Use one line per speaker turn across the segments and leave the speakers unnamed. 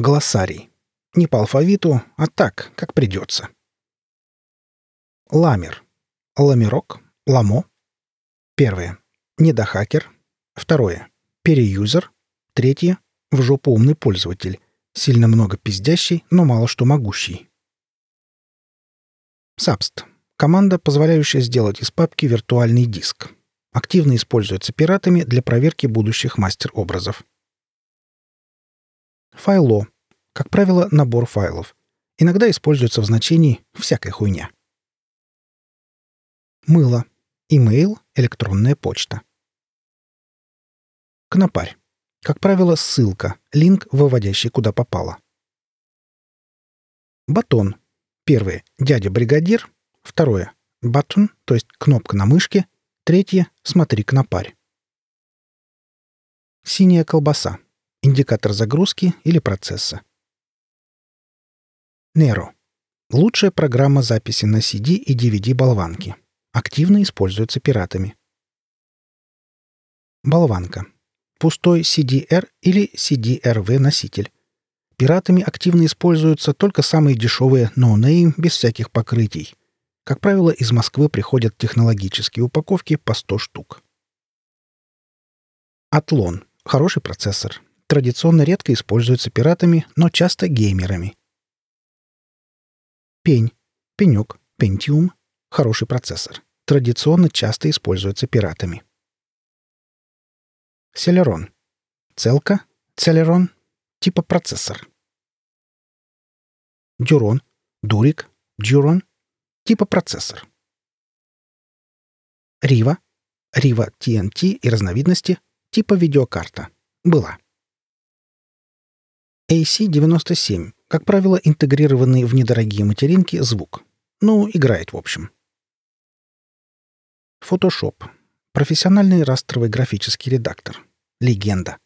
Глоссарий. Не по алфавиту, а так, как придется. Ламер. Ламерок. Ламо. Первое. Недохакер. Второе. Переюзер. Третье. В жопу умный пользователь. Сильно много пиздящий, но мало что могущий. Сабст. Команда, позволяющая сделать из папки виртуальный диск. Активно используется пиратами для проверки будущих мастер-образов. Файло. Как правило, набор файлов. Иногда используется в значении «всякая хуйня». Мыло. Имейл, электронная почта. Кнопарь. Как правило, ссылка, линк, выводящий куда попало. Батон. Первое — дядя-бригадир. Второе — батон, то есть кнопка на мышке. Третье — смотри кнопарь. Синяя колбаса. Индикатор загрузки или процесса. Nero. Лучшая программа записи на CD и DVD-болванки. Активно используется пиратами. Болванка пустой CDR или CDRV носитель. Пиратами активно используются только самые дешевые no-name без всяких покрытий. Как правило, из Москвы приходят технологические упаковки по 100 штук. Атлон. Хороший процессор. Традиционно редко используется пиратами, но часто геймерами. Пень. Пенек. Pentium. Хороший процессор. Традиционно часто используется пиратами. Селерон. Целка, Целерон, типа процессор. Дюрон, Дурик, Дюрон, типа процессор. Рива, Рива TNT и разновидности, типа видеокарта. Была. AC-97, как правило, интегрированный в недорогие материнки звук. Ну, играет в общем. Photoshop. Профессиональный растровый графический редактор. Легенда.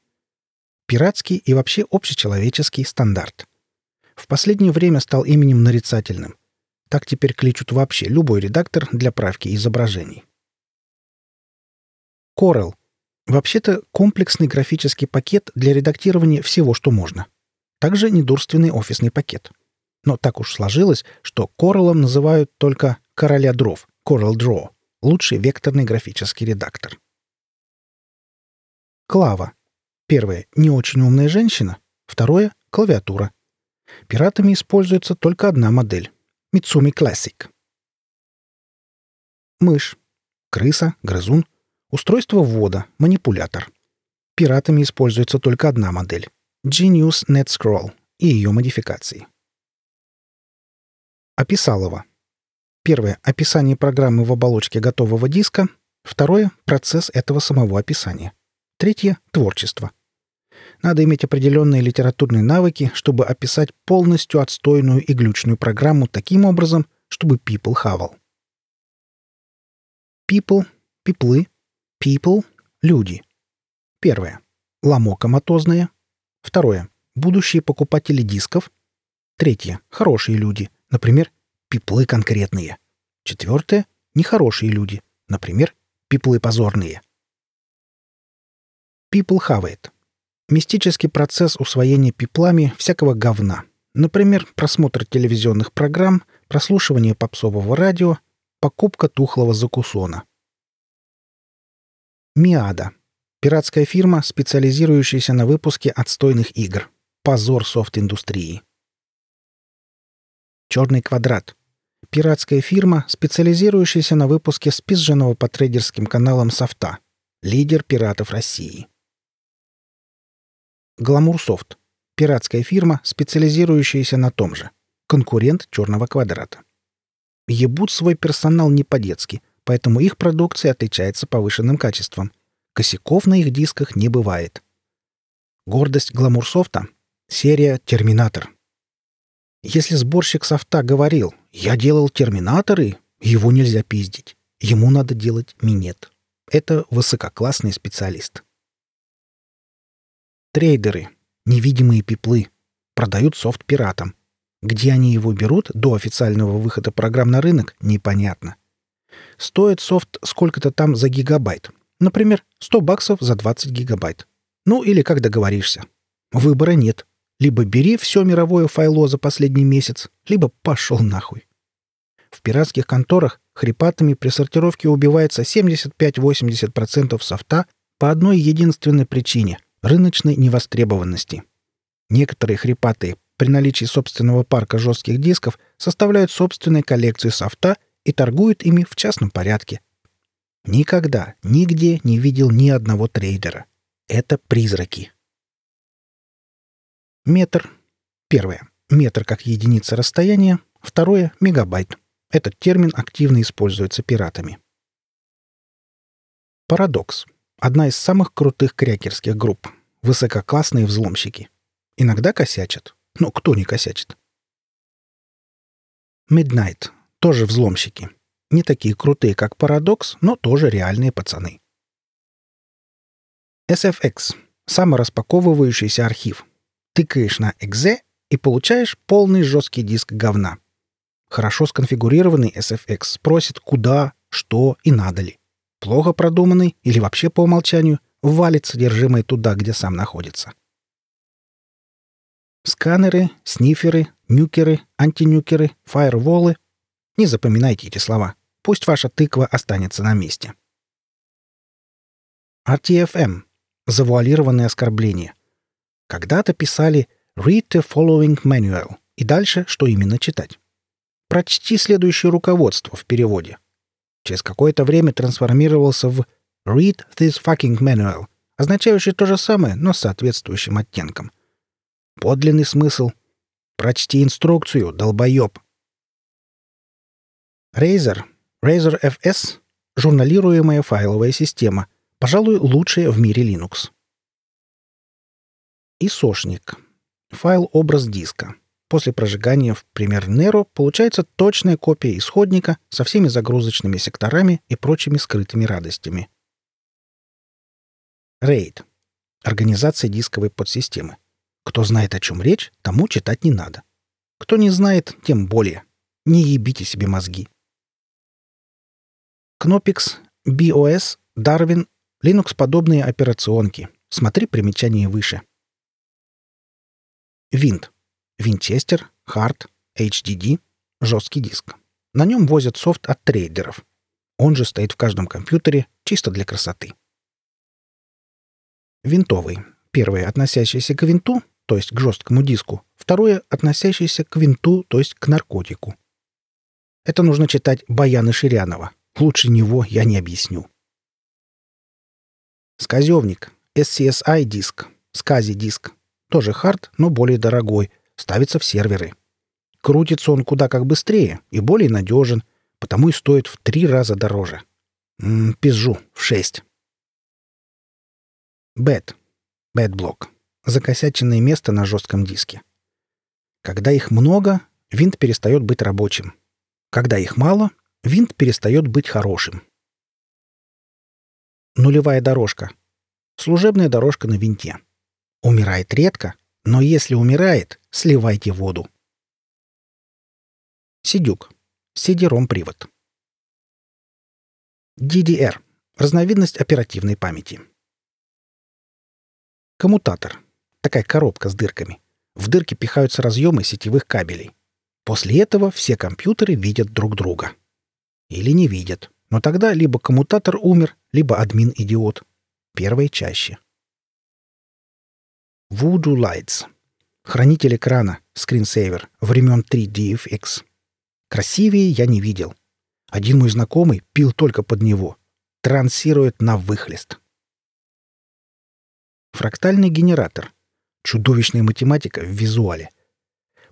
Пиратский и вообще общечеловеческий стандарт. В последнее время стал именем нарицательным. Так теперь кличут вообще любой редактор для правки изображений. Corel. Вообще-то комплексный графический пакет для редактирования всего, что можно. Также недурственный офисный пакет. Но так уж сложилось, что Corel называют только «короля дров» — Corel Draw лучший векторный графический редактор. Клава. Первое — не очень умная женщина. Второе — клавиатура. Пиратами используется только одна модель — Mitsumi Classic. Мышь. Крыса, грызун. Устройство ввода, манипулятор. Пиратами используется только одна модель — Genius NetScroll и ее модификации. Описалова. Первое — описание программы в оболочке готового диска. Второе — процесс этого самого описания. Третье — творчество. Надо иметь определенные литературные навыки, чтобы описать полностью отстойную и глючную программу таким образом, чтобы people хавал. People — пиплы, people — люди. Первое — ломокоматозные. Второе — будущие покупатели дисков. Третье — хорошие люди, например, пиплы конкретные. Четвертое — нехорошие люди, например, пиплы позорные. People хавает. Мистический процесс усвоения пиплами всякого говна. Например, просмотр телевизионных программ, прослушивание попсового радио, покупка тухлого закусона. Миада. Пиратская фирма, специализирующаяся на выпуске отстойных игр. Позор софт-индустрии. Черный квадрат. Пиратская фирма, специализирующаяся на выпуске спизженного по трейдерским каналам софта. Лидер пиратов России. Гламурсофт. Пиратская фирма, специализирующаяся на том же. Конкурент черного квадрата. Ебут свой персонал не по-детски, поэтому их продукция отличается повышенным качеством. Косяков на их дисках не бывает. Гордость Гламурсофта — серия «Терминатор». Если сборщик софта говорил «Я делал терминаторы», его нельзя пиздить. Ему надо делать минет. Это высококлассный специалист. Трейдеры, невидимые пиплы, продают софт пиратам. Где они его берут до официального выхода программ на рынок, непонятно. Стоит софт сколько-то там за гигабайт. Например, 100 баксов за 20 гигабайт. Ну или как договоришься. Выбора нет. Либо бери все мировое файло за последний месяц, либо пошел нахуй. В пиратских конторах хрипатами при сортировке убивается 75-80% софта по одной единственной причине – рыночной невостребованности. Некоторые хрипатые при наличии собственного парка жестких дисков составляют собственные коллекции софта и торгуют ими в частном порядке. Никогда, нигде не видел ни одного трейдера. Это призраки. Метр. Первое. Метр как единица расстояния. Второе. Мегабайт. Этот термин активно используется пиратами. Парадокс. Одна из самых крутых крякерских групп. Высококлассные взломщики. Иногда косячат. Но кто не косячит? Midnight. Тоже взломщики. Не такие крутые, как Парадокс, но тоже реальные пацаны. SFX. Самораспаковывающийся архив. Тыкаешь на .exe и получаешь полный жесткий диск говна. Хорошо сконфигурированный SFX спросит, куда, что и надо ли. Плохо продуманный или вообще по умолчанию валит содержимое туда, где сам находится. Сканеры, сниферы, нюкеры, антинюкеры, фаерволы. Не запоминайте эти слова. Пусть ваша тыква останется на месте. RTFM. Завуалированное оскорбление. Когда-то писали «Read the following manual» и дальше что именно читать. Прочти следующее руководство в переводе. Через какое-то время трансформировался в «Read this fucking manual», означающий то же самое, но с соответствующим оттенком. Подлинный смысл — «Прочти инструкцию, долбоеб». Razer, Razer FS — журналируемая файловая система, пожалуй, лучшая в мире Linux. Исошник. Файл-образ диска. После прожигания в пример Nero получается точная копия исходника со всеми загрузочными секторами и прочими скрытыми радостями. RAID. Организация дисковой подсистемы. Кто знает, о чем речь, тому читать не надо. Кто не знает, тем более. Не ебите себе мозги. Knopix, BOS, Darwin, Linux-подобные операционки. Смотри примечание выше. Винт. Винчестер, Харт, HDD, жесткий диск. На нем возят софт от трейдеров. Он же стоит в каждом компьютере чисто для красоты. Винтовый. Первое, относящееся к винту, то есть к жесткому диску. Второе, относящееся к винту, то есть к наркотику. Это нужно читать Баяна Ширянова. Лучше него я не объясню. Сказевник. SCSI-диск. Скази-диск. Тоже хард, но более дорогой — ставится в серверы. Крутится он куда как быстрее и более надежен, потому и стоит в три раза дороже. М-м, пизжу, в шесть. Bad. Bad-block. Закосяченное место на жестком диске. Когда их много, винт перестает быть рабочим. Когда их мало, винт перестает быть хорошим. Нулевая дорожка. Служебная дорожка на винте. Умирает редко, но если умирает, сливайте воду. Сидюк. Сидером привод. DDR. Разновидность оперативной памяти. Коммутатор. Такая коробка с дырками. В дырки пихаются разъемы сетевых кабелей. После этого все компьютеры видят друг друга. Или не видят. Но тогда либо коммутатор умер, либо админ идиот. Первое чаще. Voodoo Lights. Хранитель экрана, скринсейвер, времен 3DFX. Красивее я не видел. Один мой знакомый пил только под него. Трансирует на выхлест. Фрактальный генератор. Чудовищная математика в визуале.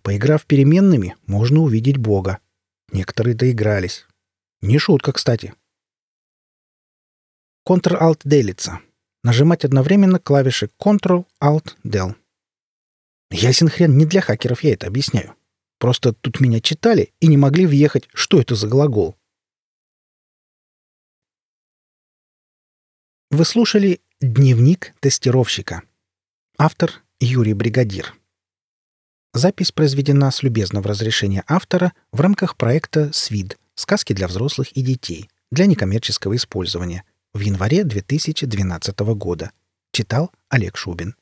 Поиграв переменными, можно увидеть Бога. Некоторые доигрались. Не шутка, кстати. Ctrl-Alt делится. Нажимать одновременно клавиши Ctrl-Alt-Del. Ясен хрен, не для хакеров я это объясняю. Просто тут меня читали и не могли въехать, что это за глагол. Вы слушали «Дневник тестировщика». Автор Юрий Бригадир. Запись произведена с любезного разрешения автора в рамках проекта «СВИД. Сказки для взрослых и детей» для некоммерческого использования в январе 2012 года. Читал Олег Шубин.